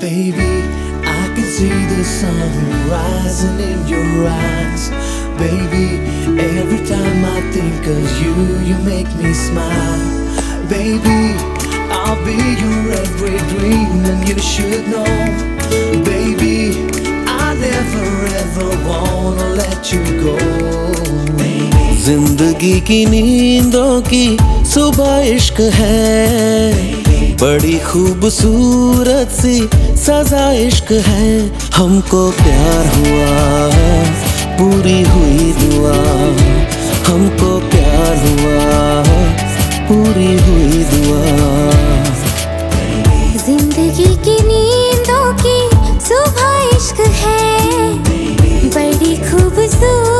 Baby, I can see the sun rising in your eyes. Baby, every time I think of you, you make me smile. Baby, I'll be your every dream, and you should know. Baby, I never ever wanna let you go. जिंदगी की नींदों की सुबह इश्क है बड़ी खूबसूरत सी सजा इश्क है। हमको प्यार हुआ है, पूरी हुई दुआ। हमको प्यार हुआ है, पूरी हुई दुआ। ज़िंदगी की नींदों की सुबह इश्क है। बड़ी खूबसूरत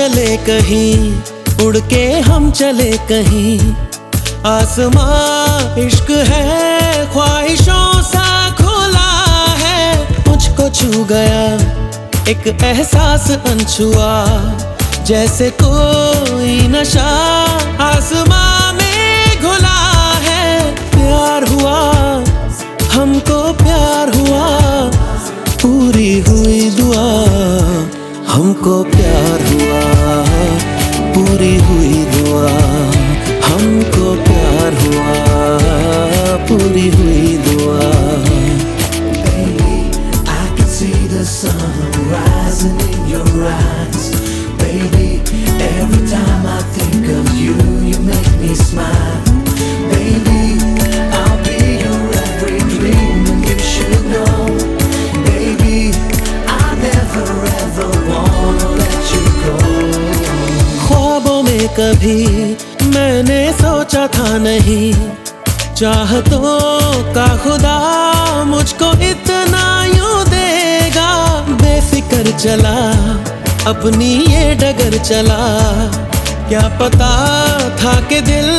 चल कहीं, उड़ के हम चले कहीं। आसमां इश्क है, ख्वाहिशों सा खुला है। मुझको छू गया एक एहसास अनछुआ जैसे कोई नशा आसमां में घुला है। प्यार हुआ, हमको प्यार हुआ, पूरी हुई दुआ, हमको कभी मैंने सोचा था नहीं। चाहतों का खुदा मुझको इतना यूँ देगा। बेफिक्र चला, अपनी ये डगर चला। क्या पता था कि दिल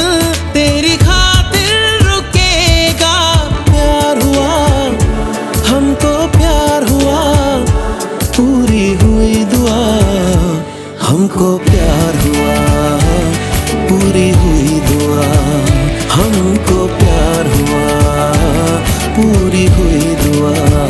तेरी खातिर रुकेगा। प्यार हुआ, हमको प्यार हुआ, पूरी हुई दुआ, हमको प्यार हुआ। पूरी हुई दुआ हमको प्यार हुआ पूरी हुई दुआ।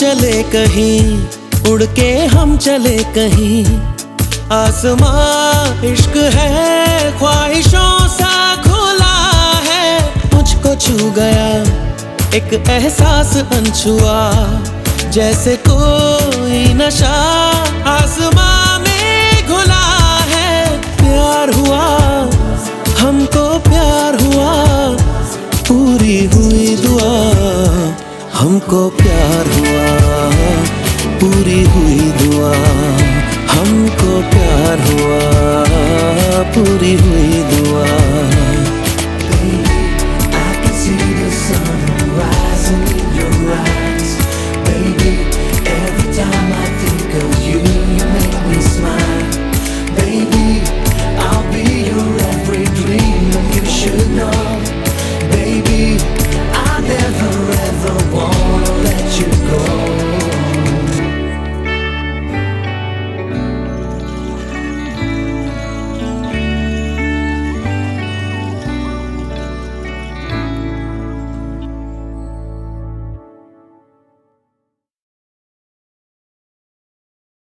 चल कहीं उड़ के हम चले कहीं। आसमां इश्क है, ख्वाहिशों सा खुला है। मुझको छू गया एक एहसास अनछुआ जैसे कोई नशा आसमां में घुला है। प्यार हुआ हमको प्यार हुआ पूरी हुई दुआ हमको प्यार हुआ पूरी हुई दुआ हमको प्यार हुआ पूरी हुई दुआ। Baby, I can see the sun rising in your eyes. down like this.